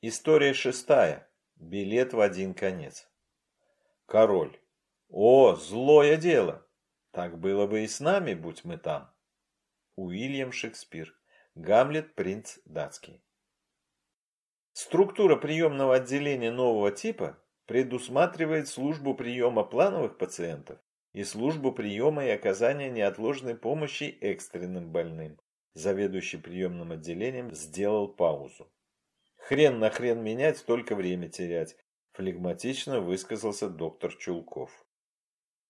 История шестая. Билет в один конец. Король. О, злое дело! Так было бы и с нами, будь мы там. Уильям Шекспир. Гамлет, принц датский. Структура приемного отделения нового типа предусматривает службу приема плановых пациентов и службу приема и оказания неотложной помощи экстренным больным. Заведующий приемным отделением сделал паузу. Хрен на хрен менять, только время терять, флегматично высказался доктор Чулков.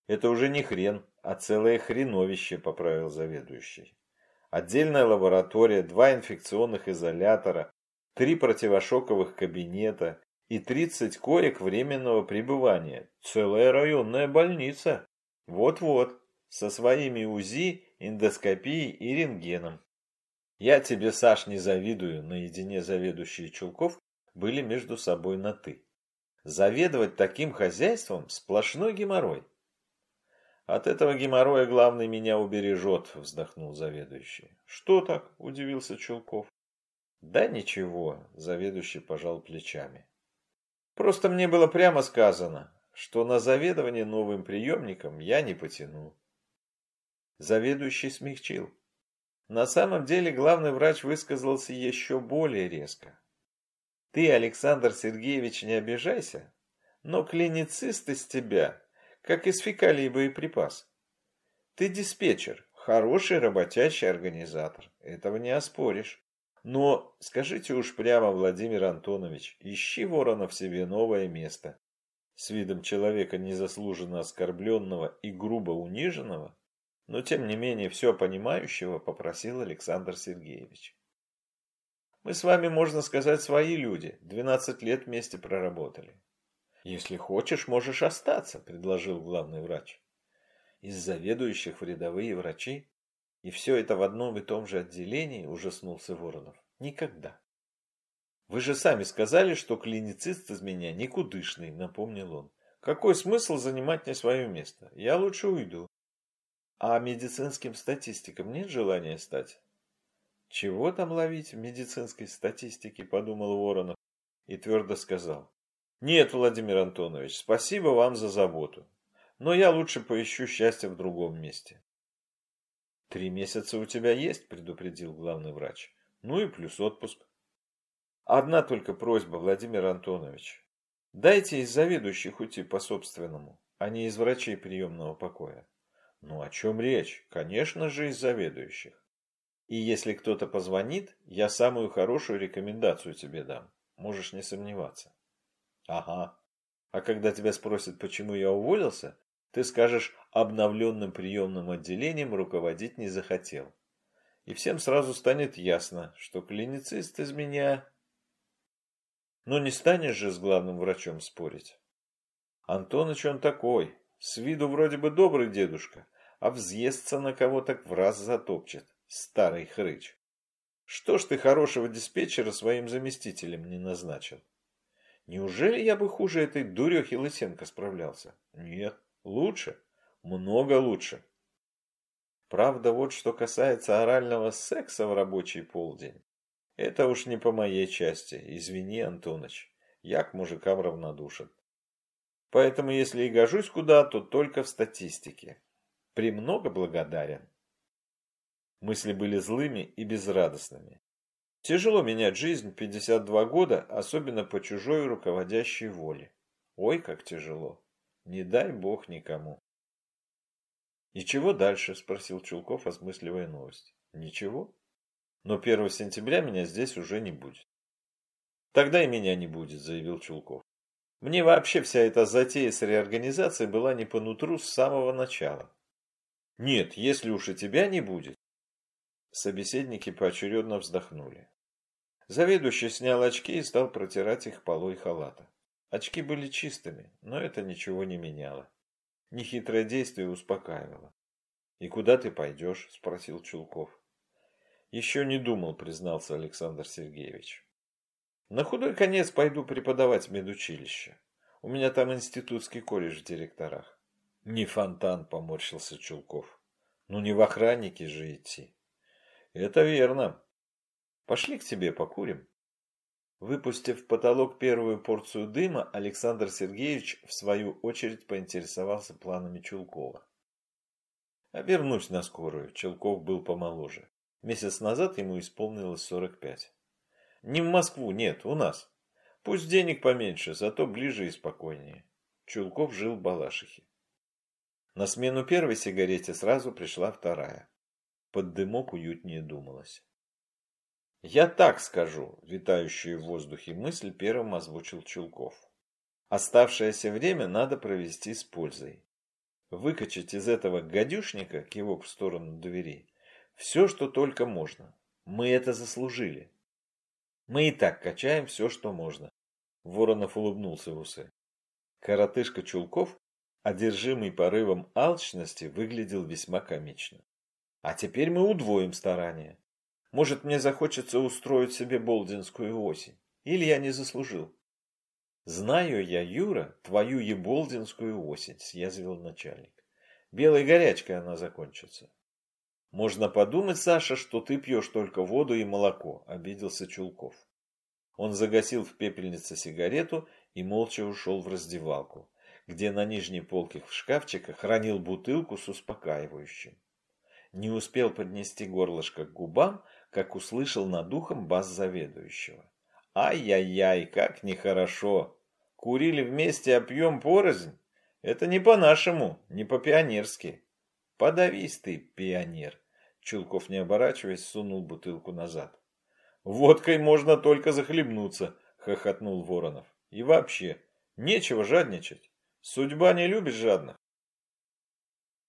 Это уже не хрен, а целое хреновище, поправил заведующий. Отдельная лаборатория, два инфекционных изолятора, три противошоковых кабинета и 30 коек временного пребывания. Целая районная больница. Вот-вот, со своими УЗИ, эндоскопией и рентгеном. Я тебе, Саш, не завидую, наедине заведующие Чулков были между собой на «ты». Заведовать таким хозяйством сплошной геморрой. От этого геморроя главный меня убережет, вздохнул заведующий. Что так? Удивился Чулков. Да ничего, заведующий пожал плечами. Просто мне было прямо сказано, что на заведование новым приемником я не потяну. Заведующий смягчил. На самом деле главный врач высказался еще более резко. Ты, Александр Сергеевич, не обижайся, но клиницист из тебя, как из фекалий боеприпас. Ты диспетчер, хороший работящий организатор, этого не оспоришь. Но скажите уж прямо, Владимир Антонович, ищи ворона в себе новое место. С видом человека незаслуженно оскорбленного и грубо униженного но тем не менее все понимающего попросил Александр Сергеевич. Мы с вами, можно сказать, свои люди, 12 лет вместе проработали. Если хочешь, можешь остаться, предложил главный врач. Из заведующих в рядовые врачи и все это в одном и том же отделении, ужаснулся Воронов. Никогда. Вы же сами сказали, что клиницист из меня никудышный, напомнил он. Какой смысл занимать не свое место? Я лучше уйду. А медицинским статистикам нет желания стать? Чего там ловить в медицинской статистике, подумал Воронов и твердо сказал. Нет, Владимир Антонович, спасибо вам за заботу. Но я лучше поищу счастье в другом месте. Три месяца у тебя есть, предупредил главный врач. Ну и плюс отпуск. Одна только просьба, Владимир Антонович. Дайте из заведующих уйти по собственному, а не из врачей приемного покоя. Ну о чем речь? Конечно же из заведующих. И если кто-то позвонит, я самую хорошую рекомендацию тебе дам. Можешь не сомневаться. Ага. А когда тебя спросят, почему я уволился, ты скажешь, обновленным приемным отделением руководить не захотел. И всем сразу станет ясно, что клиницист из меня... Но не станешь же с главным врачом спорить. Антоныч он такой, с виду вроде бы добрый дедушка, а взъестся на кого так в раз затопчет. Старый хрыч. Что ж ты хорошего диспетчера своим заместителем не назначил? Неужели я бы хуже этой дурехи Лысенко справлялся? Нет, лучше. Много лучше. Правда, вот что касается орального секса в рабочий полдень. Это уж не по моей части, извини, Антоныч. Я к мужикам равнодушен. Поэтому, если и гожусь куда, то только в статистике. Премного благодарен. Мысли были злыми и безрадостными. Тяжело менять жизнь в 52 года, особенно по чужой руководящей воле. Ой, как тяжело. Не дай бог никому. «И чего дальше?» – спросил Чулков, осмысливая новость. «Ничего. Но 1 сентября меня здесь уже не будет». «Тогда и меня не будет», – заявил Чулков. Мне вообще вся эта затея с реорганизацией была не по нутру с самого начала. Нет, если уж и тебя не будет. Собеседники поочередно вздохнули. Заведующий снял очки и стал протирать их полой халата. Очки были чистыми, но это ничего не меняло. Нехитрое действие успокаивало. «И куда ты пойдешь?» – спросил Чулков. «Еще не думал», – признался Александр Сергеевич. На худой конец пойду преподавать в медучилище. У меня там институтский колледж в директорах. Не фонтан, поморщился Чулков. Ну не в охранники же идти. Это верно. Пошли к тебе покурим. Выпустив в потолок первую порцию дыма, Александр Сергеевич в свою очередь поинтересовался планами Чулкова. Обернусь на скорую, Челков был помоложе. Месяц назад ему исполнилось 45. Не в Москву, нет, у нас. Пусть денег поменьше, зато ближе и спокойнее. Чулков жил в Балашихе. На смену первой сигарете сразу пришла вторая. Под дымок уютнее думалось. «Я так скажу», — витающую в воздухе мысль первым озвучил Чулков. «Оставшееся время надо провести с пользой. Выкачать из этого гадюшника, кивок в сторону двери, все, что только можно. Мы это заслужили. Мы и так качаем все, что можно». Воронов улыбнулся в усы. Коротышка Чулков, одержимый порывом алчности, выглядел весьма комично. «А теперь мы удвоим старания. Может, мне захочется устроить себе болдинскую осень. Или я не заслужил. Знаю я, Юра, твою еболдинскую осень, съязвил начальник. Белой горячкой она закончится. Можно подумать, Саша, что ты пьешь только воду и молоко, обиделся Чулков. Он загасил в пепельнице сигарету и молча ушел в раздевалку, где на нижней полке в шкафчиках хранил бутылку с успокаивающим. Не успел поднести горлышко к губам, как услышал над ухом бас заведующего. «Ай-яй-яй, как нехорошо! Курили вместе, а пьем порознь? Это не по-нашему, не по-пионерски. Подавись ты, пионер!» Чулков, не оборачиваясь, сунул бутылку назад. «Водкой можно только захлебнуться», — хохотнул Воронов. «И вообще, нечего жадничать. Судьба не любит жадных».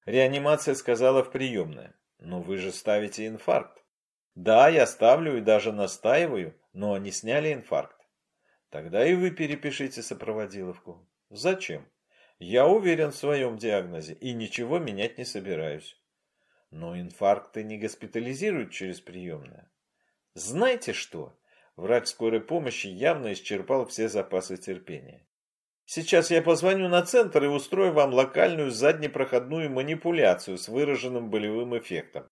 Реанимация сказала в приемное. «Но вы же ставите инфаркт». Да, я ставлю и даже настаиваю, но они сняли инфаркт. Тогда и вы перепишите сопроводиловку. Зачем? Я уверен в своем диагнозе и ничего менять не собираюсь. Но инфаркты не госпитализируют через приемное. Знаете что? Врач скорой помощи явно исчерпал все запасы терпения. Сейчас я позвоню на центр и устрою вам локальную заднепроходную манипуляцию с выраженным болевым эффектом.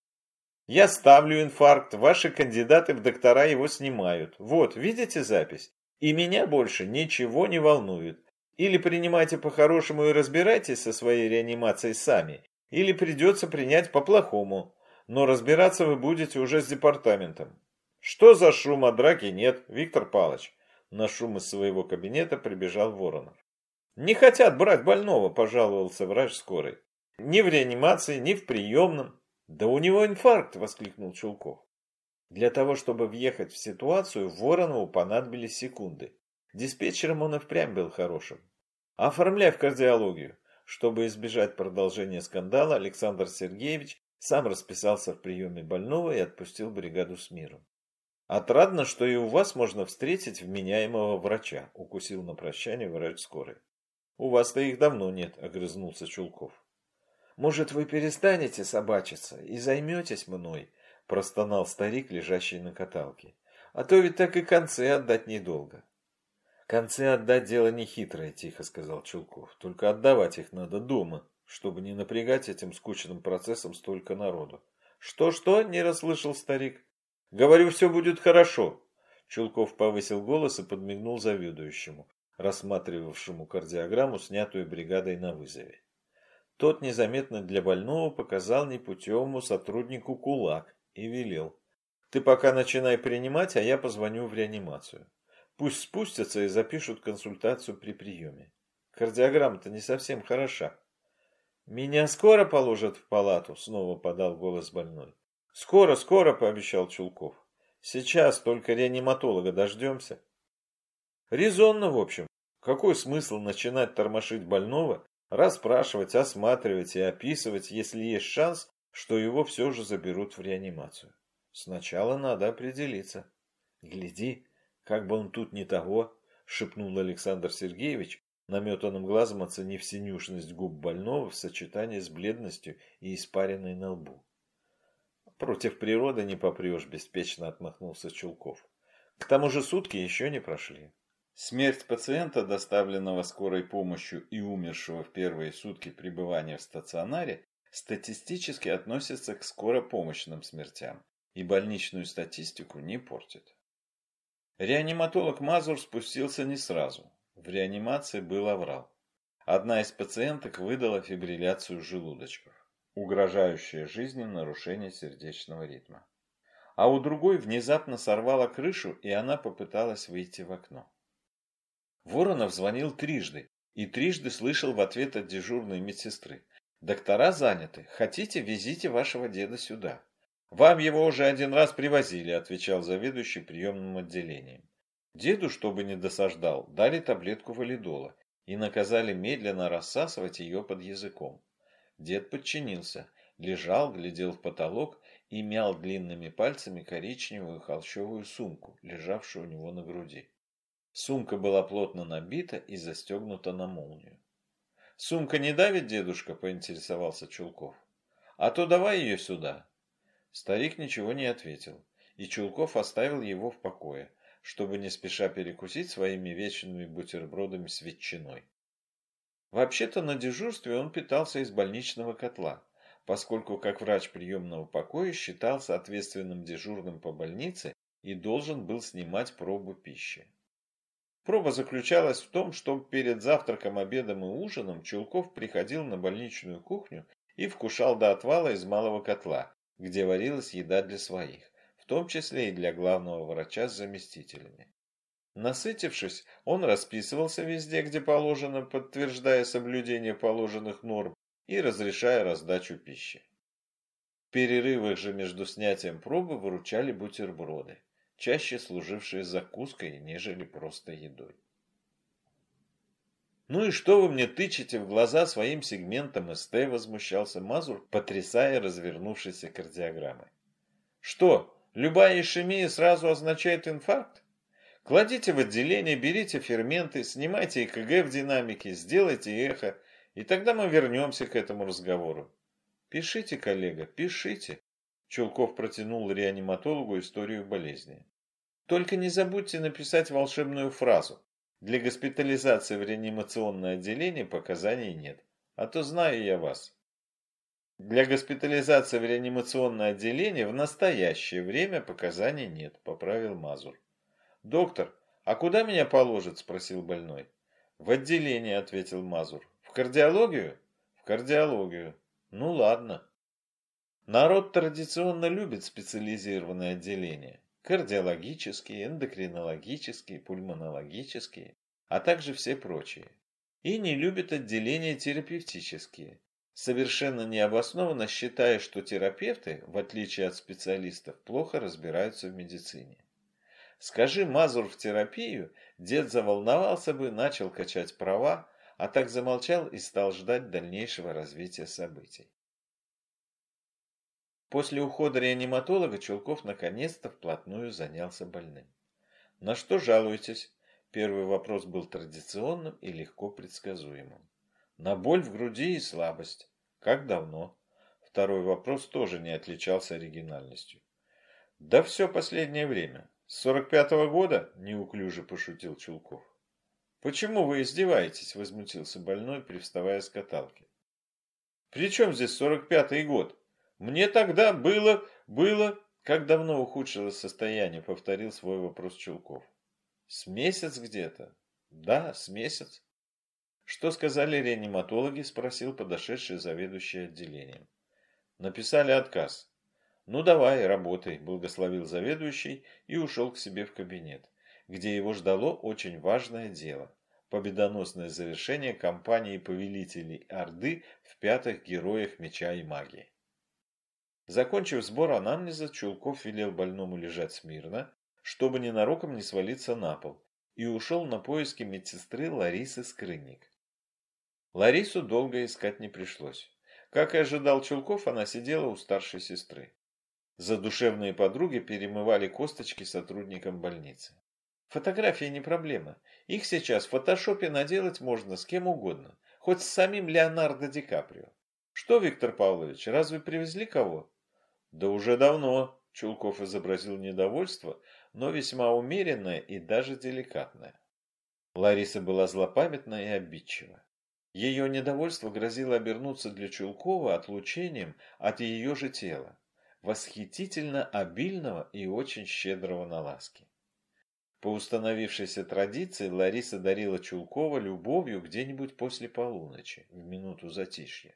Я ставлю инфаркт, ваши кандидаты в доктора его снимают. Вот, видите запись? И меня больше ничего не волнует. Или принимайте по-хорошему и разбирайтесь со своей реанимацией сами, или придется принять по-плохому. Но разбираться вы будете уже с департаментом. Что за шум, а драки нет, Виктор Палыч? На шум из своего кабинета прибежал Воронов. Не хотят брать больного, пожаловался врач скорой. Ни в реанимации, ни в приемном. «Да у него инфаркт!» – воскликнул Чулков. Для того, чтобы въехать в ситуацию, Воронову понадобились секунды. Диспетчером он и впрямь был хорошим. «Оформляй в кардиологию!» Чтобы избежать продолжения скандала, Александр Сергеевич сам расписался в приеме больного и отпустил бригаду с миром. «Отрадно, что и у вас можно встретить вменяемого врача», – укусил на прощание врач скорой. «У вас-то их давно нет», – огрызнулся Чулков. Может, вы перестанете собачиться и займетесь мной?» – простонал старик, лежащий на каталке. «А то ведь так и концы отдать недолго». «Концы отдать дело нехитрое», – тихо сказал Чулков. «Только отдавать их надо дома, чтобы не напрягать этим скучным процессом столько народу». «Что-что?» – не расслышал старик. «Говорю, все будет хорошо». Чулков повысил голос и подмигнул заведующему, рассматривавшему кардиограмму, снятую бригадой на вызове. Тот незаметно для больного показал непутевому сотруднику кулак и велел. Ты пока начинай принимать, а я позвоню в реанимацию. Пусть спустятся и запишут консультацию при приеме. Кардиограмма-то не совсем хороша. Меня скоро положат в палату, снова подал голос больной. Скоро, скоро, пообещал Чулков. Сейчас только реаниматолога дождемся. Резонно, в общем. Какой смысл начинать тормошить больного, Расспрашивать, осматривать и описывать, если есть шанс, что его все же заберут в реанимацию. Сначала надо определиться. Гляди, как бы он тут не того, шепнул Александр Сергеевич, наметанным глазом оценив синюшность губ больного в сочетании с бледностью и испаренной на лбу. Против природы не попрешь, беспечно отмахнулся Чулков. К тому же сутки еще не прошли. Смерть пациента, доставленного скорой помощью и умершего в первые сутки пребывания в стационаре, статистически относится к скоропомощным смертям и больничную статистику не портит. Реаниматолог Мазур спустился не сразу. В реанимации был аврал. Одна из пациенток выдала фибрилляцию желудочков, угрожающее жизни нарушение сердечного ритма. А у другой внезапно сорвала крышу, и она попыталась выйти в окно. Воронов звонил трижды, и трижды слышал в ответ от дежурной медсестры. «Доктора заняты. Хотите, везите вашего деда сюда». «Вам его уже один раз привозили», – отвечал заведующий приемным отделением. Деду, чтобы не досаждал, дали таблетку валидола и наказали медленно рассасывать ее под языком. Дед подчинился, лежал, глядел в потолок и мял длинными пальцами коричневую холщовую сумку, лежавшую у него на груди. Сумка была плотно набита и застегнута на молнию. «Сумка не давит, дедушка?» – поинтересовался Чулков. «А то давай ее сюда». Старик ничего не ответил, и Чулков оставил его в покое, чтобы не спеша перекусить своими вечными бутербродами с ветчиной. Вообще-то на дежурстве он питался из больничного котла, поскольку как врач приемного покоя считался ответственным дежурным по больнице и должен был снимать пробу пищи. Проба заключалась в том, что перед завтраком, обедом и ужином Чулков приходил на больничную кухню и вкушал до отвала из малого котла, где варилась еда для своих том числе и для главного врача с заместителями. Насытившись, он расписывался везде, где положено, подтверждая соблюдение положенных норм и разрешая раздачу пищи. В перерывах же между снятием пробы выручали бутерброды, чаще служившие закуской, нежели просто едой. «Ну и что вы мне тычете в глаза своим сегментом СТ?» – возмущался Мазур, потрясая развернувшейся кардиограммой. «Что, Любая ишемия сразу означает инфаркт. Кладите в отделение, берите ферменты, снимайте ЭКГ в динамике, сделайте эхо, и тогда мы вернемся к этому разговору. Пишите, коллега, пишите. Чулков протянул реаниматологу историю болезни. Только не забудьте написать волшебную фразу. Для госпитализации в реанимационное отделение показаний нет. А то знаю я вас. Для госпитализации в реанимационное отделение в настоящее время показаний нет, поправил Мазур. Доктор, а куда меня положат? спросил больной. В отделение, ответил Мазур. В кардиологию? В кардиологию. Ну ладно. Народ традиционно любит специализированные отделения. Кардиологические, эндокринологические, пульмонологические, а также все прочие. И не любит отделения терапевтические совершенно необоснованно считая, что терапевты, в отличие от специалистов, плохо разбираются в медицине. Скажи Мазур в терапию, дед заволновался бы, начал качать права, а так замолчал и стал ждать дальнейшего развития событий. После ухода реаниматолога Чулков наконец-то вплотную занялся больным. На что жалуетесь? Первый вопрос был традиционным и легко предсказуемым. На боль в груди и слабость. Как давно? Второй вопрос тоже не отличался оригинальностью. Да все последнее время. С сорок пятого года? Неуклюже пошутил Чулков. Почему вы издеваетесь? Возмутился больной, привставая с каталки. При чем здесь сорок пятый год? Мне тогда было, было... Как давно ухудшилось состояние? Повторил свой вопрос Чулков. С месяц где-то? Да, с месяц. «Что сказали реаниматологи?» – спросил подошедший заведующий отделением. «Написали отказ». «Ну давай, работай», – благословил заведующий и ушел к себе в кабинет, где его ждало очень важное дело – победоносное завершение кампании повелителей Орды в пятых героях меча и магии. Закончив сбор анамнеза, Чулков велел больному лежать смирно, чтобы ненароком не свалиться на пол, и ушел на поиски медсестры Ларисы Скрынник. Ларису долго искать не пришлось. Как и ожидал Чулков, она сидела у старшей сестры. Задушевные подруги перемывали косточки сотрудникам больницы. Фотографии не проблема. Их сейчас в фотошопе наделать можно с кем угодно. Хоть с самим Леонардо Ди Каприо. Что, Виктор Павлович, разве привезли кого? Да уже давно. Чулков изобразил недовольство, но весьма умеренное и даже деликатное. Лариса была злопамятна и обидчива. Ее недовольство грозило обернуться для Чулкова отлучением от ее же тела, восхитительно обильного и очень щедрого на ласки. По установившейся традиции Лариса дарила Чулкова любовью где-нибудь после полуночи, в минуту затишья.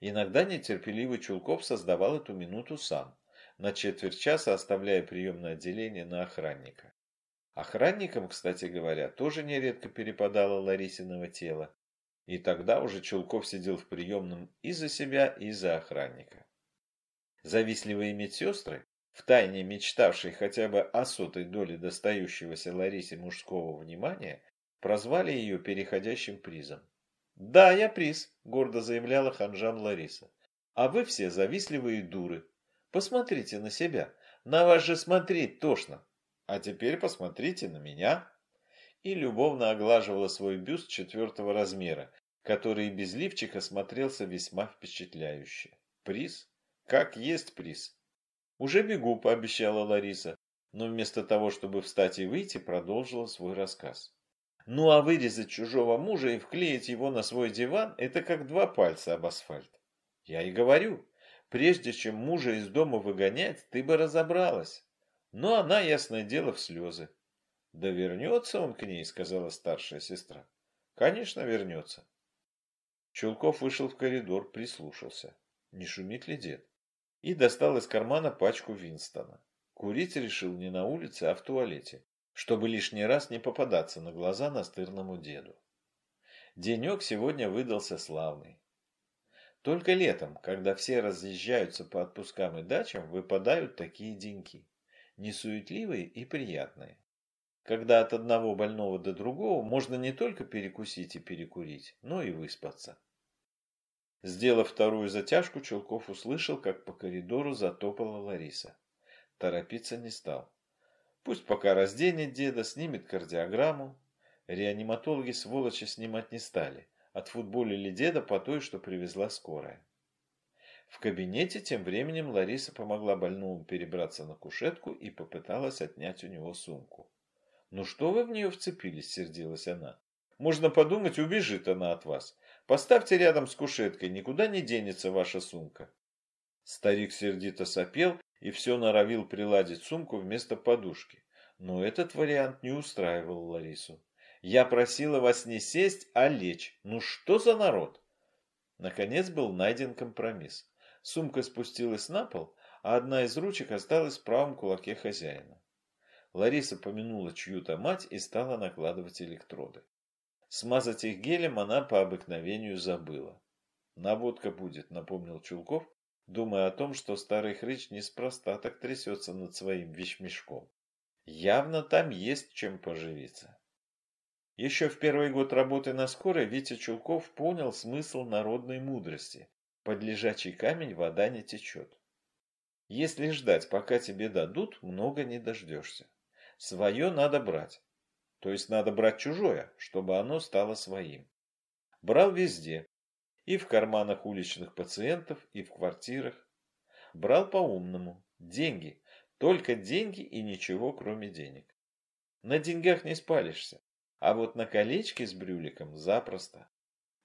Иногда нетерпеливый Чулков создавал эту минуту сам, на четверть часа оставляя приемное отделение на охранника. Охранникам, кстати говоря, тоже нередко перепадало Ларисиного тела, и тогда уже Чулков сидел в приемном и за себя, и за охранника. Завистливые медсестры, втайне мечтавшие хотя бы о сотой доле достающегося Ларисе мужского внимания, прозвали ее переходящим призом. «Да, я приз», — гордо заявляла ханжам Лариса. «А вы все завистливые дуры. Посмотрите на себя. На вас же смотреть тошно. А теперь посмотрите на меня». И любовно оглаживала свой бюст четвертого размера, который без лифчика смотрелся весьма впечатляюще. Приз? Как есть приз. «Уже бегу», — пообещала Лариса, но вместо того, чтобы встать и выйти, продолжила свой рассказ. Ну а вырезать чужого мужа и вклеить его на свой диван – это как два пальца об асфальт. Я и говорю, прежде чем мужа из дома выгонять, ты бы разобралась. Но она, ясное дело, в слезы. Да вернется он к ней, сказала старшая сестра. Конечно, вернется. Чулков вышел в коридор, прислушался. Не шумит ли дед? И достал из кармана пачку Винстона. Курить решил не на улице, а в туалете чтобы лишний раз не попадаться на глаза настырному деду. Денек сегодня выдался славный. Только летом, когда все разъезжаются по отпускам и дачам, выпадают такие деньки. Несуетливые и приятные. Когда от одного больного до другого можно не только перекусить и перекурить, но и выспаться. Сделав вторую затяжку, Челков услышал, как по коридору затопала Лариса. Торопиться не стал. Пусть пока разденет деда, снимет кардиограмму. Реаниматологи сволочи снимать не стали. Отфутболили деда по той, что привезла скорая. В кабинете тем временем Лариса помогла больному перебраться на кушетку и попыталась отнять у него сумку. «Ну что вы в нее вцепились?» – сердилась она. «Можно подумать, убежит она от вас. Поставьте рядом с кушеткой, никуда не денется ваша сумка». Старик сердито сопел и все норовил приладить сумку вместо подушки. Но этот вариант не устраивал Ларису. «Я просила вас не сесть, а лечь. Ну что за народ?» Наконец был найден компромисс. Сумка спустилась на пол, а одна из ручек осталась в правом кулаке хозяина. Лариса помянула чью-то мать и стала накладывать электроды. Смазать их гелем она по обыкновению забыла. «Наводка будет», — напомнил Чулков, думая о том, что старый хрыч неспроста так трясется над своим вещмешком. Явно там есть чем поживиться. Еще в первый год работы на скорой Витя Чулков понял смысл народной мудрости. Под лежачий камень вода не течет. Если ждать, пока тебе дадут, много не дождешься. Свое надо брать. То есть надо брать чужое, чтобы оно стало своим. Брал везде, и в карманах уличных пациентов, и в квартирах. Брал по-умному. Деньги. Только деньги и ничего, кроме денег. На деньгах не спалишься. А вот на колечке с брюликом запросто.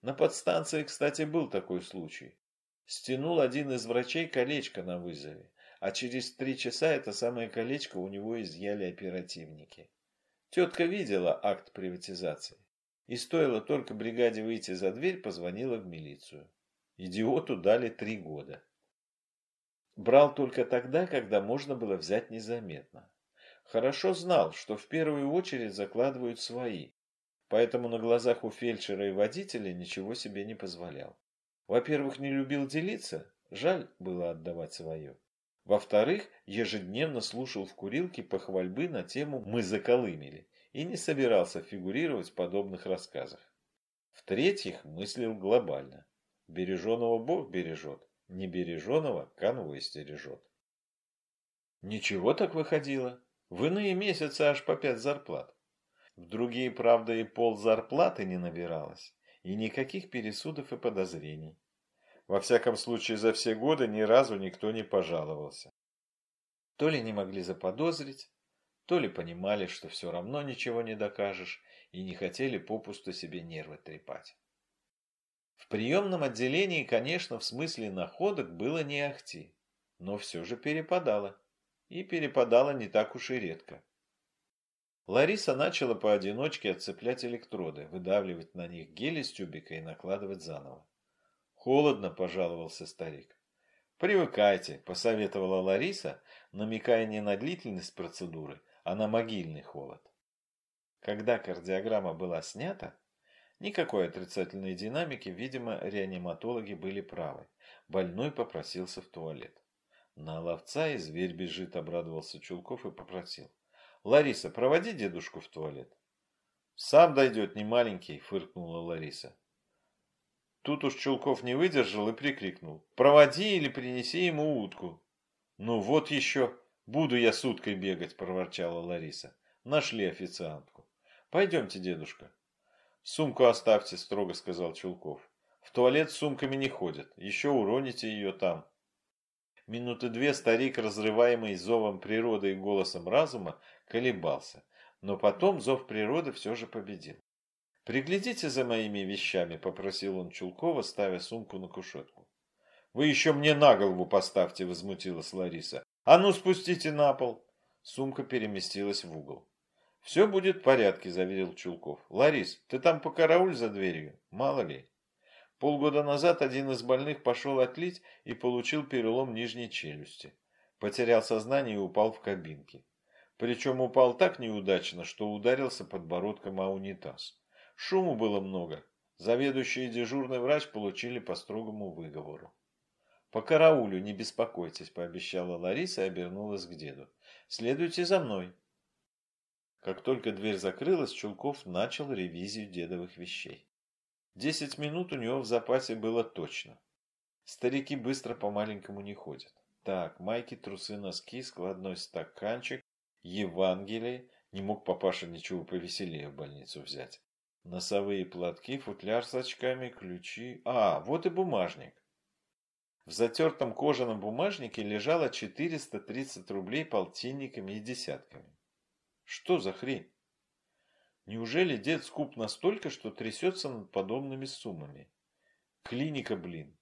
На подстанции, кстати, был такой случай. Стянул один из врачей колечко на вызове, а через три часа это самое колечко у него изъяли оперативники. Тетка видела акт приватизации. И стоило только бригаде выйти за дверь, позвонила в милицию. Идиоту дали три года. Брал только тогда, когда можно было взять незаметно. Хорошо знал, что в первую очередь закладывают свои, поэтому на глазах у фельдшера и водителя ничего себе не позволял. Во-первых, не любил делиться, жаль было отдавать свое. Во-вторых, ежедневно слушал в курилке похвальбы на тему «Мы заколымели» и не собирался фигурировать в подобных рассказах. В-третьих, мыслил глобально. Береженого Бог бережет, не береженого конвой стережет. Ничего так выходило. В иные месяцы аж по пять зарплат. В другие, правда, и пол зарплаты не набиралось, и никаких пересудов и подозрений. Во всяком случае, за все годы ни разу никто не пожаловался. То ли не могли заподозрить, то ли понимали, что все равно ничего не докажешь, и не хотели попусту себе нервы трепать. В приемном отделении, конечно, в смысле находок было не ахти, но все же перепадало. И перепадало не так уж и редко. Лариса начала поодиночке отцеплять электроды, выдавливать на них гель из тюбика и накладывать заново. «Холодно», – пожаловался старик. «Привыкайте», – посоветовала Лариса, намекая не на длительность процедуры, а на могильный холод. Когда кардиограмма была снята, никакой отрицательной динамики, видимо, реаниматологи были правы. Больной попросился в туалет. На ловца и зверь бежит, обрадовался Чулков и попросил. Лариса, проводи дедушку в туалет. Сам дойдет, не маленький, фыркнула Лариса. Тут уж Чулков не выдержал и прикрикнул. Проводи или принеси ему утку. Ну вот еще, буду я с уткой бегать, проворчала Лариса. Нашли официантку. Пойдемте, дедушка. Сумку оставьте, строго сказал Чулков. В туалет с сумками не ходят. Еще уроните ее там. Минуты две старик, разрываемый зовом природы и голосом разума, колебался, но потом зов природы все же победил. «Приглядите за моими вещами», – попросил он Чулкова, ставя сумку на кушетку. «Вы еще мне на голову поставьте», – возмутилась Лариса. «А ну спустите на пол». Сумка переместилась в угол. «Все будет в порядке», – заверил Чулков. «Ларис, ты там покарауль за дверью, мало ли». Полгода назад один из больных пошел отлить и получил перелом нижней челюсти. Потерял сознание и упал в кабинке. Причем упал так неудачно, что ударился подбородком о унитаз. Шуму было много. Заведующий и дежурный врач получили по строгому выговору. «По караулю, не беспокойтесь», – пообещала Лариса и обернулась к деду. «Следуйте за мной». Как только дверь закрылась, Чулков начал ревизию дедовых вещей. Десять минут у него в запасе было точно. Старики быстро по-маленькому не ходят. Так, майки, трусы, носки, складной стаканчик, Евангелие, не мог папаша ничего повеселее в больницу взять. Носовые платки, футляр с очками, ключи. А, вот и бумажник. В затертом кожаном бумажнике лежало 430 рублей полтинниками и десятками. Что за хрень? Неужели дед скуп настолько, что трясется над подобными суммами? Клиника, блин.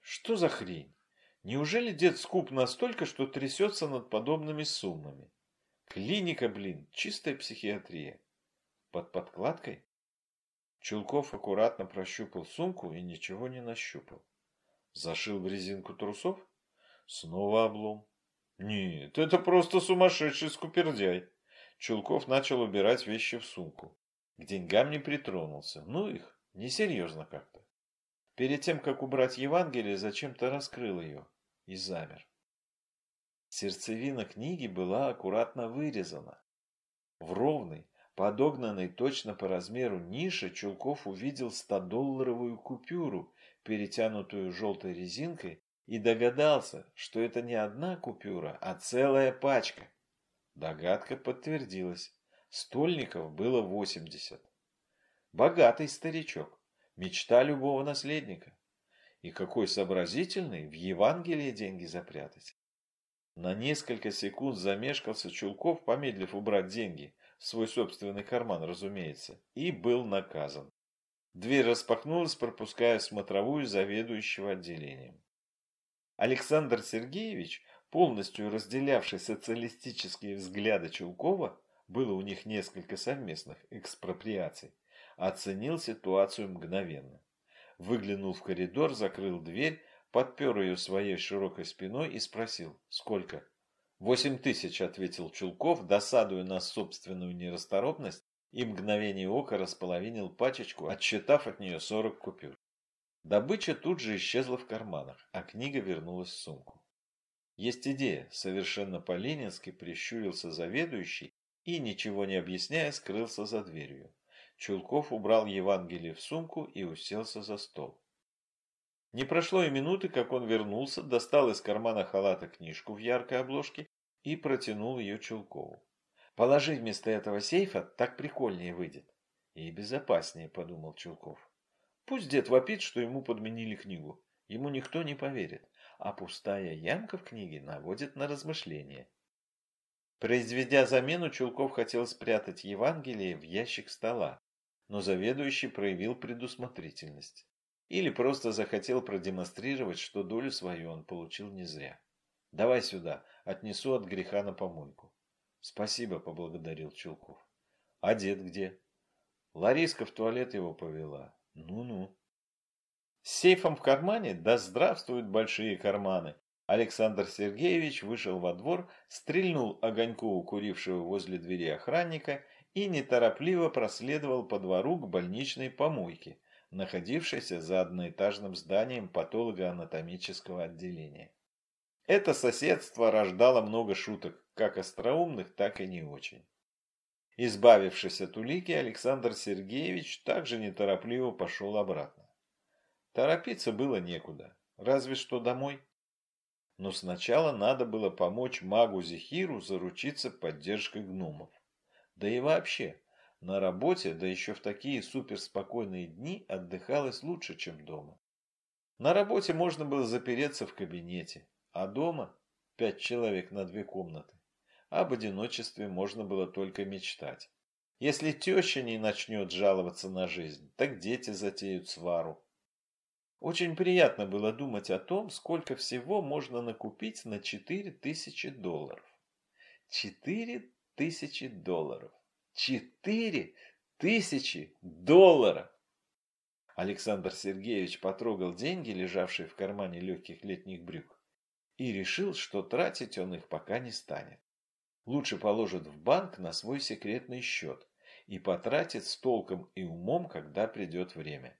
Что за хрень? Неужели дед скуп настолько, что трясется над подобными суммами? Клиника, блин, чистая психиатрия. Под подкладкой? Чулков аккуратно прощупал сумку и ничего не нащупал. Зашил в резинку трусов? Снова облом. Нет, это просто сумасшедший скупердяй. Чулков начал убирать вещи в сумку. К деньгам не притронулся. Ну их, несерьезно как-то. Перед тем, как убрать Евангелие, зачем-то раскрыл ее и замер. Сердцевина книги была аккуратно вырезана. В ровной, подогнанной точно по размеру нише Чулков увидел 100-долларовую купюру, перетянутую желтой резинкой, и догадался, что это не одна купюра, а целая пачка. Догадка подтвердилась. Стольников было 80. Богатый старичок, мечта любого наследника. И какой сообразительный в Евангелие деньги запрятать. На несколько секунд замешкался Чулков, помедлив убрать деньги, в свой собственный карман, разумеется, и был наказан. Дверь распахнулась, пропуская смотровую заведующего отделением. Александр Сергеевич, полностью разделявший социалистические взгляды Чулкова, было у них несколько совместных экспроприаций, оценил ситуацию мгновенно выглянул в коридор, закрыл дверь, подпер ее своей широкой спиной и спросил, сколько? «Восемь тысяч», — ответил Чулков, досадуя на собственную нерасторопность, и мгновение ока располовинил пачечку, отсчитав от нее сорок купюр. Добыча тут же исчезла в карманах, а книга вернулась в сумку. Есть идея, совершенно по-ленински прищурился заведующий и, ничего не объясняя, скрылся за дверью. Чулков убрал Евангелие в сумку и уселся за стол. Не прошло и минуты, как он вернулся, достал из кармана халата книжку в яркой обложке и протянул ее Чулкову. «Положи вместо этого сейфа, так прикольнее выйдет». «И безопаснее», — подумал Чулков. «Пусть дед вопит, что ему подменили книгу. Ему никто не поверит, а пустая ямка в книге наводит на размышления». Произведя замену, Чулков хотел спрятать Евангелие в ящик стола, но заведующий проявил предусмотрительность. Или просто захотел продемонстрировать, что долю свою он получил не зря. «Давай сюда, отнесу от греха на помойку». Спасибо, поблагодарил Чулков. А дед где? Лариска в туалет его повела. Ну-ну. С сейфом в кармане, да здравствуют большие карманы. Александр Сергеевич вышел во двор, стрельнул огоньку курившего возле двери охранника и неторопливо проследовал по двору к больничной помойке, находившейся за одноэтажным зданием патологоанатомического отделения. Это соседство рождало много шуток, как остроумных, так и не очень. Избавившись от улики, Александр Сергеевич также неторопливо пошел обратно. Торопиться было некуда, разве что домой. Но сначала надо было помочь магу Зехиру заручиться поддержкой гномов. Да и вообще, на работе, да еще в такие суперспокойные дни, отдыхалось лучше, чем дома. На работе можно было запереться в кабинете, а дома пять человек на две комнаты. Об одиночестве можно было только мечтать. Если теща не начнет жаловаться на жизнь, так дети затеют свару. Очень приятно было думать о том, сколько всего можно накупить на 4000 долларов. 4000 долларов. Четыре тысячи долларов! Александр Сергеевич потрогал деньги, лежавшие в кармане легких летних брюк, и решил, что тратить он их пока не станет. Лучше положит в банк на свой секретный счет и потратит с толком и умом, когда придет время.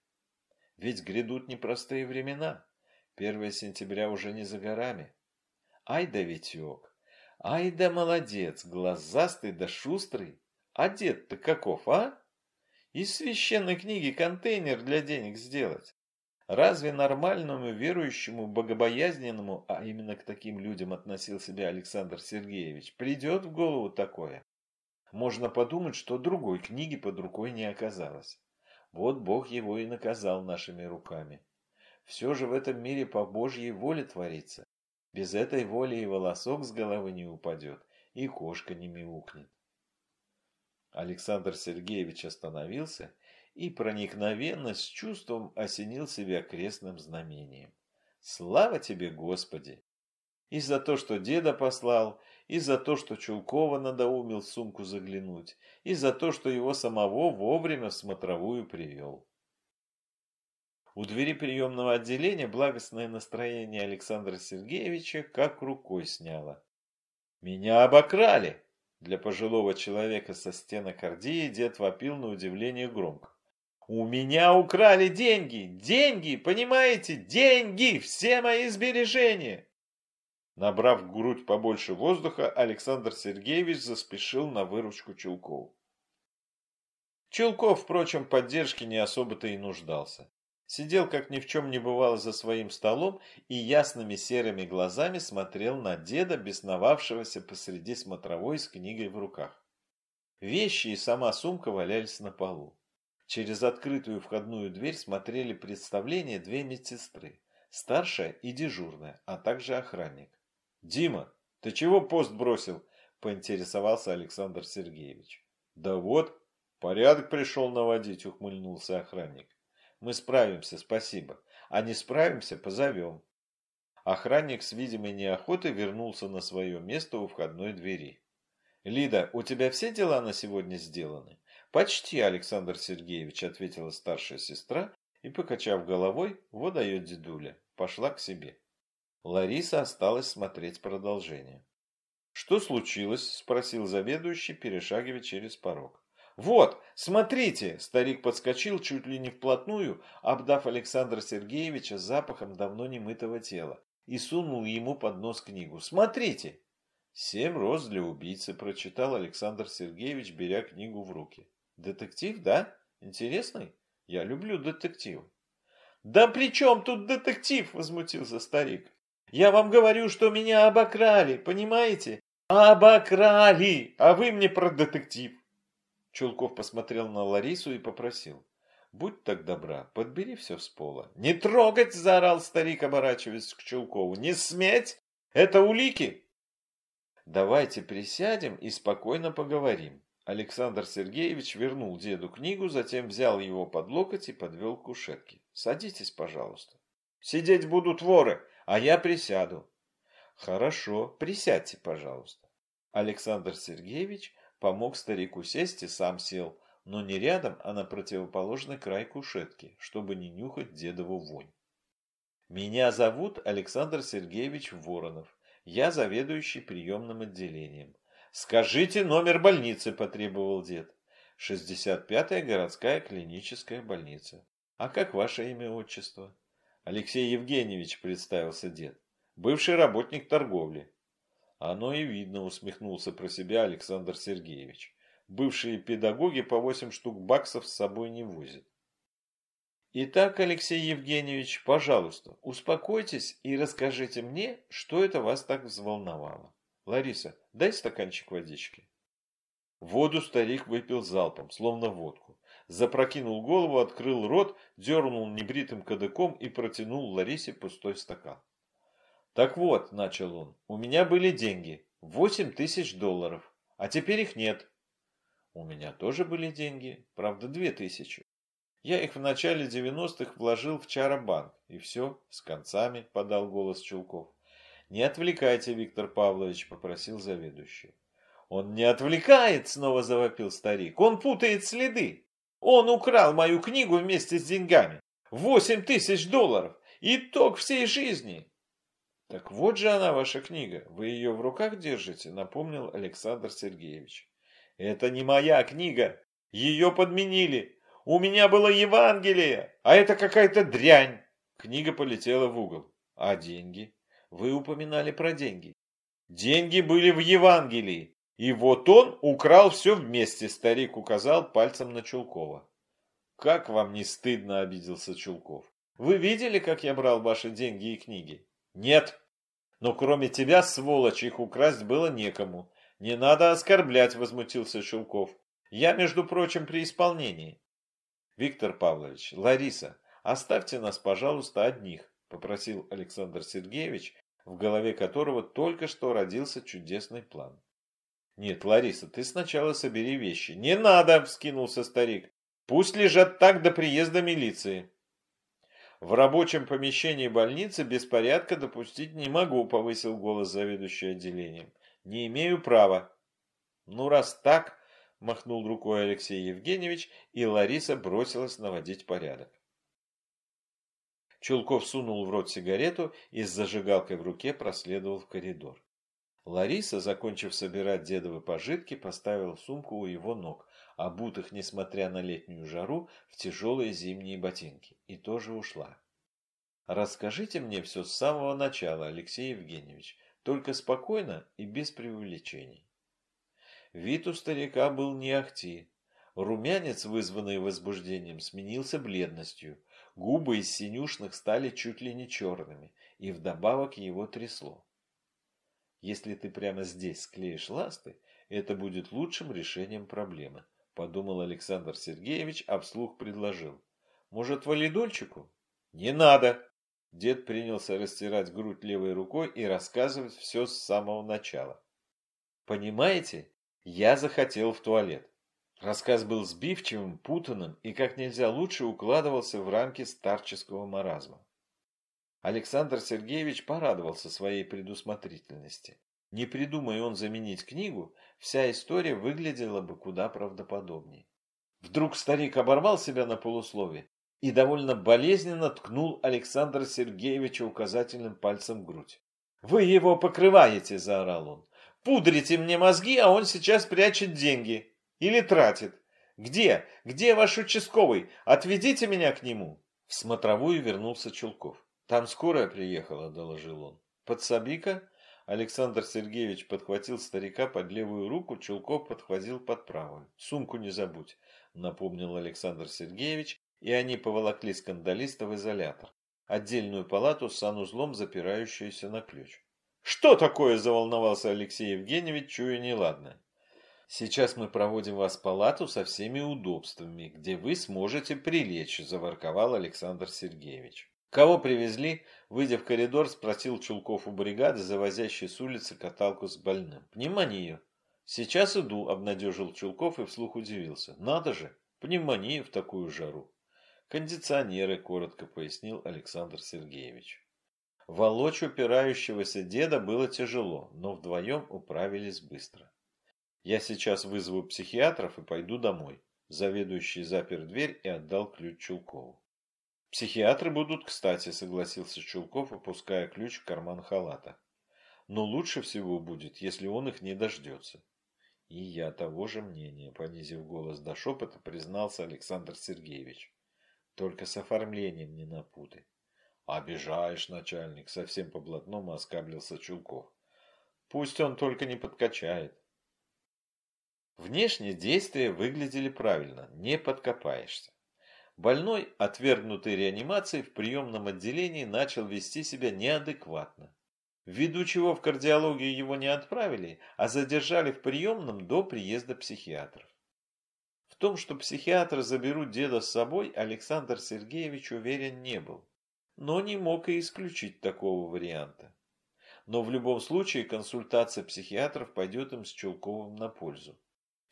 Ведь грядут непростые времена. 1 сентября уже не за горами. Ай да Витек, ай да молодец, глазастый да шустрый. А дед-то каков, а? Из священной книги контейнер для денег сделать. Разве нормальному верующему, богобоязненному, а именно к таким людям относил себя Александр Сергеевич, придет в голову такое? Можно подумать, что другой книги под рукой не оказалось. Вот Бог его и наказал нашими руками. Все же в этом мире по Божьей воле творится. Без этой воли и волосок с головы не упадет, и кошка не мяукнет. Александр Сергеевич остановился и проникновенно с чувством осенил себя крестным знамением. Слава тебе, Господи! И за то, что деда послал, и за то, что Чулкова надоумил в сумку заглянуть, и за то, что его самого вовремя в смотровую привел. У двери приемного отделения благостное настроение Александра Сергеевича как рукой сняло. «Меня обокрали!» Для пожилого человека со стенокардией дед вопил на удивление громко. «У меня украли деньги! Деньги! Понимаете? Деньги! Все мои сбережения!» Набрав в грудь побольше воздуха, Александр Сергеевич заспешил на выручку Чулкову. Чулков, впрочем, поддержки не особо-то и нуждался. Сидел, как ни в чем не бывало, за своим столом и ясными серыми глазами смотрел на деда, бесновавшегося посреди смотровой с книгой в руках. Вещи и сама сумка валялись на полу. Через открытую входную дверь смотрели представление две медсестры, старшая и дежурная, а также охранник. «Дима, ты чего пост бросил?» – поинтересовался Александр Сергеевич. «Да вот, порядок пришел наводить», – ухмыльнулся охранник. Мы справимся, спасибо. А не справимся, позовем. Охранник с видимой неохотой вернулся на свое место у входной двери. «Лида, у тебя все дела на сегодня сделаны?» «Почти, Александр Сергеевич», — ответила старшая сестра и, покачав головой, вот дедуля, пошла к себе. Лариса осталась смотреть продолжение. «Что случилось?» – спросил заведующий, перешагивая через порог. «Вот, смотрите!» Старик подскочил чуть ли не вплотную, обдав Александра Сергеевича запахом давно немытого тела, и сунул ему под нос книгу. «Смотрите!» «Семь роз для убийцы», – прочитал Александр Сергеевич, беря книгу в руки. «Детектив, да? Интересный? Я люблю детективы». «Да при чем тут детектив?» – возмутился старик. «Я вам говорю, что меня обокрали, понимаете? Обокрали! А вы мне про детектив!» Чулков посмотрел на Ларису и попросил. «Будь так добра, подбери все с пола». «Не трогать!» – заорал старик, оборачиваясь к Чулкову. «Не сметь! Это улики!» «Давайте присядем и спокойно поговорим». Александр Сергеевич вернул деду книгу, затем взял его под локоть и подвел к кушетке. «Садитесь, пожалуйста». «Сидеть будут воры, а я присяду». «Хорошо, присядьте, пожалуйста». Александр Сергеевич помог старику сесть и сам сел, но не рядом, а на противоположный край кушетки, чтобы не нюхать дедову вонь. Меня зовут Александр Сергеевич Воронов. Я заведующий приемным отделением. Скажите номер больницы, потребовал дед. 65-я городская клиническая больница. А как ваше имя отчество? Алексей Евгеньевич, представился дед. Бывший работник торговли. Оно и видно, усмехнулся про себя Александр Сергеевич. Бывшие педагоги по 8 штук баксов с собой не возят. Итак, Алексей Евгеньевич, пожалуйста, успокойтесь и расскажите мне, что это вас так взволновало. Лариса, дай стаканчик водички. Воду старик выпил залпом, словно водку. Запрокинул голову, открыл рот, дернул небритым кадыком и протянул Ларисе пустой стакан. Так вот, начал он, у меня были деньги, восемь тысяч долларов, а теперь их нет. У меня тоже были деньги, правда, две тысячи. Я их в начале 90-х вложил в Чаробанк. И все, с концами, подал голос Чулков. Не отвлекайте, Виктор Павлович, попросил заведующий. Он не отвлекает, снова завопил старик. Он путает следы. Он украл мою книгу вместе с деньгами. Восемь тысяч долларов. Итог всей жизни. Так вот же она, ваша книга. Вы ее в руках держите, напомнил Александр Сергеевич. Это не моя книга. Ее подменили. У меня было Евангелие, а это какая-то дрянь. Книга полетела в угол. А деньги? Вы упоминали про деньги. Деньги были в Евангелии. И вот он украл все вместе, старик указал пальцем на Чулкова. Как вам не стыдно, обиделся Чулков. Вы видели, как я брал ваши деньги и книги? Нет. Но кроме тебя, сволочь, их украсть было некому. Не надо оскорблять, возмутился Чулков. Я, между прочим, при исполнении. Виктор Павлович, Лариса, оставьте нас, пожалуйста, одних, попросил Александр Сергеевич, в голове которого только что родился чудесный план. Нет, Лариса, ты сначала собери вещи. Не надо, вскинулся старик. Пусть лежат так до приезда милиции. В рабочем помещении больницы беспорядка допустить не могу, повысил голос заведующий отделением. Не имею права. Ну, раз так, махнул рукой Алексей Евгеньевич, и Лариса бросилась наводить порядок. Чулков сунул в рот сигарету и с зажигалкой в руке проследовал в коридор. Лариса, закончив собирать дедовы пожитки, поставила сумку у его ног, обутых, несмотря на летнюю жару, в тяжелые зимние ботинки, и тоже ушла. «Расскажите мне все с самого начала, Алексей Евгеньевич, только спокойно и без преувеличений». Вид у старика был не ахти. Румянец, вызванный возбуждением, сменился бледностью. Губы из синюшных стали чуть ли не черными, и вдобавок его трясло. Если ты прямо здесь склеишь ласты, это будет лучшим решением проблемы, подумал Александр Сергеевич, а вслух предложил. Может, валидольчику? Не надо! Дед принялся растирать грудь левой рукой и рассказывать все с самого начала. Понимаете, я захотел в туалет. Рассказ был сбивчивым, путанным и как нельзя лучше укладывался в рамки старческого маразма. Александр Сергеевич порадовался своей предусмотрительности. Не придумая он заменить книгу, вся история выглядела бы куда правдоподобнее. Вдруг старик оборвал себя на полуслове и довольно болезненно ткнул Александра Сергеевича указательным пальцем в грудь. «Вы его покрываете!» – заорал он. Пудрите мне мозги, а он сейчас прячет деньги. Или тратит. Где? Где ваш участковый? Отведите меня к нему. В смотровую вернулся Чулков. Там скорая приехала, доложил он. Подсоби-ка. Александр Сергеевич подхватил старика под левую руку, Чулков подхватил под правую. Сумку не забудь, напомнил Александр Сергеевич, и они поволокли скандалиста в изолятор. Отдельную палату с санузлом, запирающуюся на ключ. «Что такое?» – заволновался Алексей Евгеньевич, чуя неладное. «Сейчас мы проводим вас в палату со всеми удобствами, где вы сможете прилечь», – заворковал Александр Сергеевич. «Кого привезли?» – выйдя в коридор, спросил Чулков у бригады, завозящей с улицы каталку с больным. «Пневмонию». «Сейчас иду», – обнадежил Чулков и вслух удивился. «Надо же, пневмонию в такую жару». «Кондиционеры», – коротко пояснил Александр Сергеевич. Волочь упирающегося деда было тяжело, но вдвоем управились быстро. Я сейчас вызову психиатров и пойду домой. Заведующий запер дверь и отдал ключ Чулкову. Психиатры будут кстати, согласился Чулков, опуская ключ в карман халата. Но лучше всего будет, если он их не дождется. И я того же мнения, понизив голос до шепота, признался Александр Сергеевич. Только с оформлением не напутай. Обижаешь, начальник, совсем по-блатному оскаблился Чулков. Пусть он только не подкачает. Внешние действия выглядели правильно, не подкопаешься. Больной, отвергнутый реанимацией, в приемном отделении начал вести себя неадекватно. Ввиду чего в кардиологию его не отправили, а задержали в приемном до приезда психиатров. В том, что психиатры заберут деда с собой, Александр Сергеевич уверен не был, но не мог и исключить такого варианта. Но в любом случае консультация психиатров пойдет им с Чулковым на пользу.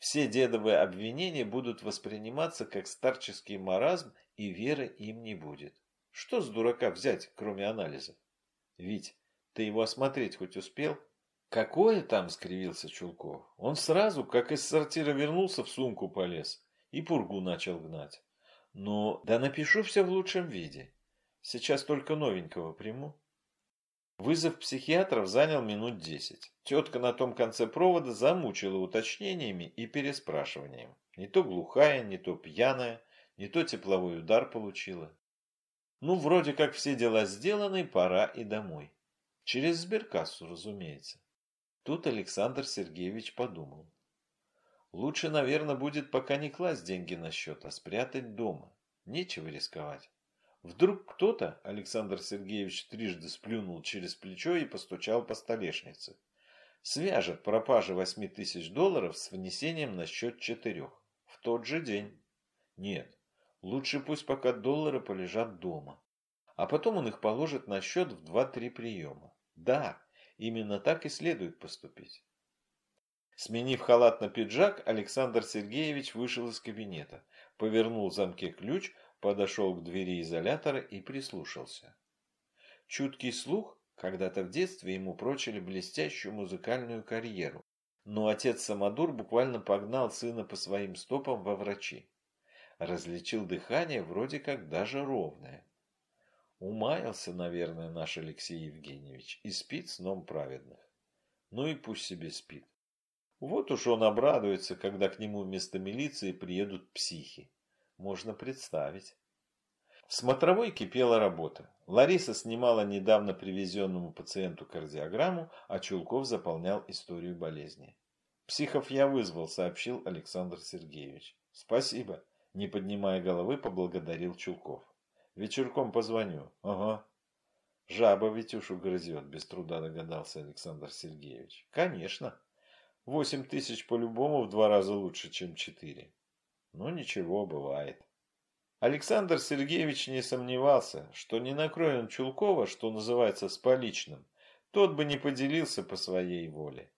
Все дедовые обвинения будут восприниматься как старческий маразм, и веры им не будет. Что с дурака взять, кроме анализов? Вить, ты его осмотреть хоть успел? «Какое там?» – скривился Чулков. Он сразу, как из сортира вернулся, в сумку полез и пургу начал гнать. «Ну, да напишу все в лучшем виде. Сейчас только новенького приму». Вызов психиатров занял минут десять. Тетка на том конце провода замучила уточнениями и переспрашиванием. Не то глухая, не то пьяная, не то тепловой удар получила. Ну, вроде как все дела сделаны, пора и домой. Через сберкассу, разумеется. Тут Александр Сергеевич подумал. Лучше, наверное, будет пока не класть деньги на счет, а спрятать дома. Нечего рисковать. Вдруг кто-то, Александр Сергеевич трижды сплюнул через плечо и постучал по столешнице, свяжет пропажи восьми тысяч долларов с внесением на счет четырех. В тот же день. Нет, лучше пусть пока доллары полежат дома. А потом он их положит на счет в два-три приема. Да, Именно так и следует поступить. Сменив халат на пиджак, Александр Сергеевич вышел из кабинета, повернул в замке ключ, подошел к двери изолятора и прислушался. Чуткий слух, когда-то в детстве ему прочили блестящую музыкальную карьеру, но отец Самодур буквально погнал сына по своим стопам во врачи. Различил дыхание вроде как даже ровное. Умаялся, наверное, наш Алексей Евгеньевич и спит сном праведных. Ну и пусть себе спит. Вот уж он обрадуется, когда к нему вместо милиции приедут психи. Можно представить. В смотровой кипела работа. Лариса снимала недавно привезенному пациенту кардиограмму, а Чулков заполнял историю болезни. «Психов я вызвал», — сообщил Александр Сергеевич. «Спасибо», — не поднимая головы, поблагодарил Чулков. Вечерком позвоню. Ага. Жаба Витюшу грызет, без труда догадался Александр Сергеевич. Конечно. Восемь тысяч по-любому в два раза лучше, чем четыре. Ну ничего, бывает. Александр Сергеевич не сомневался, что не накроем Чулкова, что называется, с поличным, тот бы не поделился по своей воле.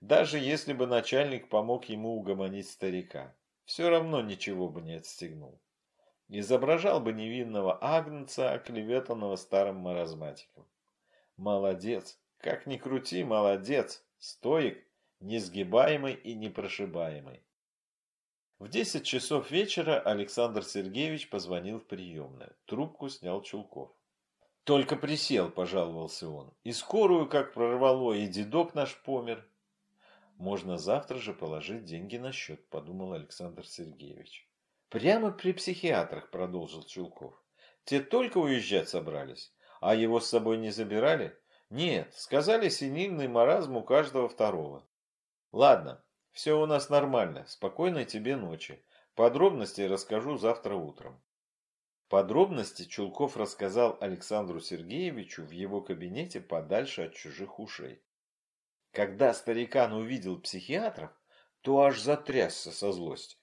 Даже если бы начальник помог ему угомонить старика, все равно ничего бы не отстегнул. Изображал бы невинного агнца, оклеветанного старым маразматиком. Молодец, как ни крути, молодец, стоик, несгибаемый и непрошибаемый. В десять часов вечера Александр Сергеевич позвонил в приемную. Трубку снял Чулков. «Только присел», – пожаловался он. «И скорую, как прорвало, и дедок наш помер». «Можно завтра же положить деньги на счет», – подумал Александр Сергеевич. Прямо при психиатрах, продолжил Чулков. Те только уезжать собрались, а его с собой не забирали? Нет, сказали синильный маразм у каждого второго. Ладно, все у нас нормально, спокойной тебе ночи. Подробности расскажу завтра утром. Подробности Чулков рассказал Александру Сергеевичу в его кабинете подальше от чужих ушей. Когда старикан увидел психиатров, то аж затрясся со злости.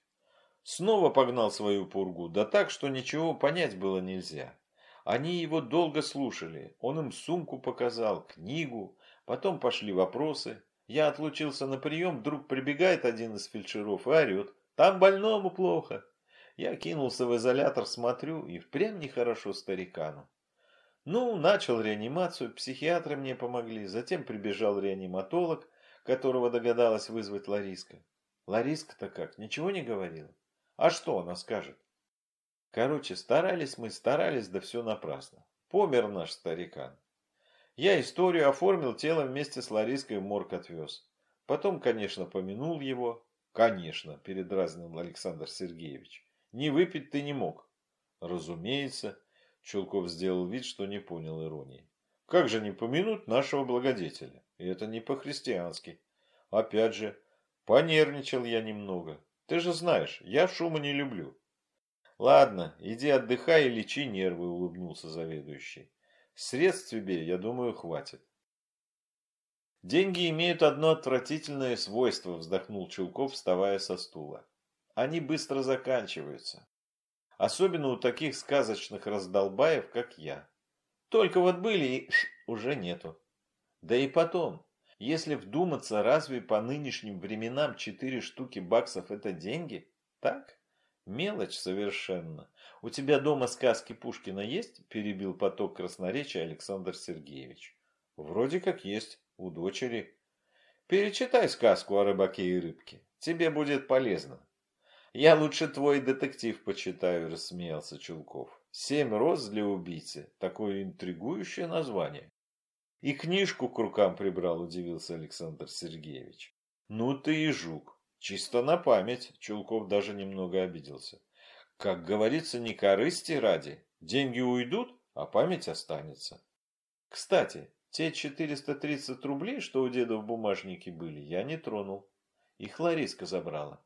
Снова погнал свою пургу, да так, что ничего понять было нельзя. Они его долго слушали, он им сумку показал, книгу, потом пошли вопросы. Я отлучился на прием, вдруг прибегает один из фельдшеров и орет. Там больному плохо. Я кинулся в изолятор, смотрю, и впрямь нехорошо старикану. Ну, начал реанимацию, психиатры мне помогли, затем прибежал реаниматолог, которого догадалась вызвать Лариска. Лариска-то как, ничего не говорила? А что она скажет? Короче, старались мы, старались, да все напрасно. Помер наш старикан. Я историю оформил, тело вместе с Лариской в морг отвез. Потом, конечно, помянул его. Конечно, передразнил Александр Сергеевич. Не выпить ты не мог. Разумеется. Чулков сделал вид, что не понял иронии. Как же не помянуть нашего благодетеля? И это не по-христиански. Опять же, понервничал я немного. Ты же знаешь, я шума не люблю. Ладно, иди отдыхай и лечи нервы, улыбнулся заведующий. Средств тебе, я думаю, хватит. Деньги имеют одно отвратительное свойство, вздохнул Чулков, вставая со стула. Они быстро заканчиваются. Особенно у таких сказочных раздолбаев, как я. Только вот были и уже нету. Да и потом, если вдуматься, разве по нынешним временам четыре штуки баксов это деньги? Так? Мелочь совершенно. У тебя дома сказки Пушкина есть? Перебил поток красноречия Александр Сергеевич. Вроде как есть, у дочери. Перечитай сказку о рыбаке и рыбке. Тебе будет полезно. Я лучше твой детектив почитаю, рассмеялся Чулков. Семь роз для убийцы. Такое интригующее название. И книжку к рукам прибрал, удивился Александр Сергеевич. Ну ты и жук. Чисто на память. Чулков даже немного обиделся. Как говорится, не корысти ради. Деньги уйдут, а память останется. Кстати, те 430 рублей, что у деда в бумажнике были, я не тронул. Их Лариска забрала.